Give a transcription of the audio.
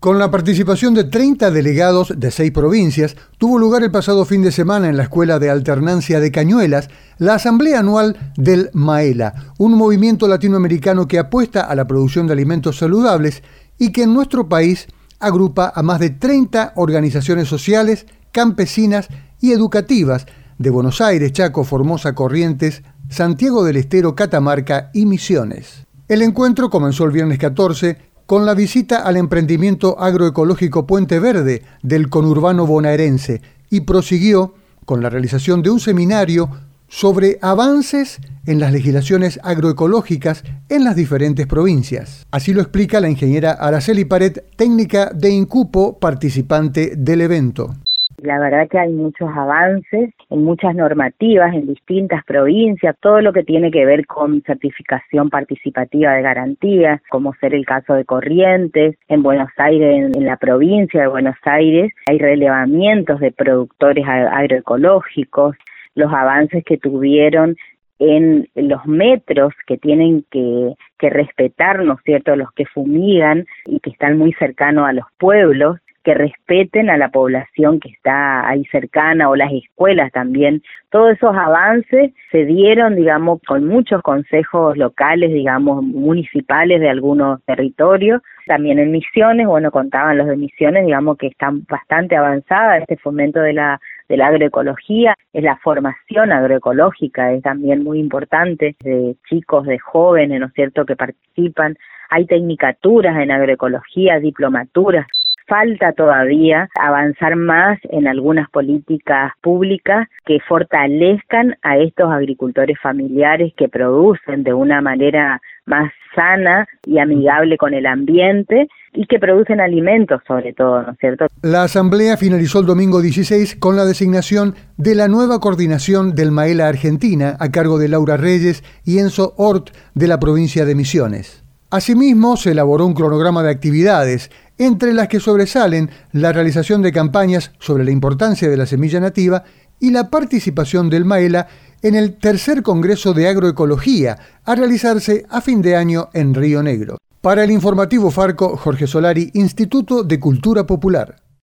Con la participación de 30 delegados de seis provincias, tuvo lugar el pasado fin de semana en la Escuela de Alternancia de Cañuelas la Asamblea Anual del Maela, un movimiento latinoamericano que apuesta a la producción de alimentos saludables y que en nuestro país agrupa a más de 30 organizaciones sociales, campesinas y educativas de Buenos Aires, Chaco, Formosa, Corrientes, Santiago del Estero, Catamarca y Misiones. El encuentro comenzó el viernes 14 con la visita al emprendimiento agroecológico Puente Verde del conurbano bonaerense y prosiguió con la realización de un seminario sobre avances en las legislaciones agroecológicas en las diferentes provincias. Así lo explica la ingeniera Araceli Pared, técnica de Incupo, participante del evento. La verdad que hay muchos avances en muchas normativas en distintas provincias, todo lo que tiene que ver con certificación participativa de garantías, como ser el caso de Corrientes, en Buenos Aires, en, la provincia de Buenos Aires, hay relevamientos de productores agroecológicos, los avances que tuvieron en los metros que tienen que, que respetar, ¿no es cierto?, los que fumigan y que están muy cercanos a los pueblos, que respeten a la población que está ahí cercana o las escuelas también. Todos esos avances se dieron, digamos, con muchos consejos locales, digamos, municipales de algunos territorios. También en Misiones, bueno, contaban los de Misiones, digamos, que están bastante avanzadas este fomento de la de la agroecología, es la formación agroecológica, es también muy importante, de chicos, de jóvenes, ¿no es cierto?, que participan. Hay tecnicaturas en agroecología, diplomaturas falta todavía avanzar más en algunas políticas públicas que fortalezcan a estos agricultores familiares que producen de una manera más sana y amigable con el ambiente y que producen alimentos sobre todo, ¿no es cierto? La asamblea finalizó el domingo 16 con la designación de la nueva coordinación del Maela Argentina a cargo de Laura Reyes y Enzo Ort de la provincia de Misiones. Asimismo, se elaboró un cronograma de actividades, entre las que sobresalen la realización de campañas sobre la importancia de la semilla nativa y la participación del Maela en el tercer Congreso de Agroecología, a realizarse a fin de año en Río Negro. Para el informativo Farco, Jorge Solari, Instituto de Cultura Popular.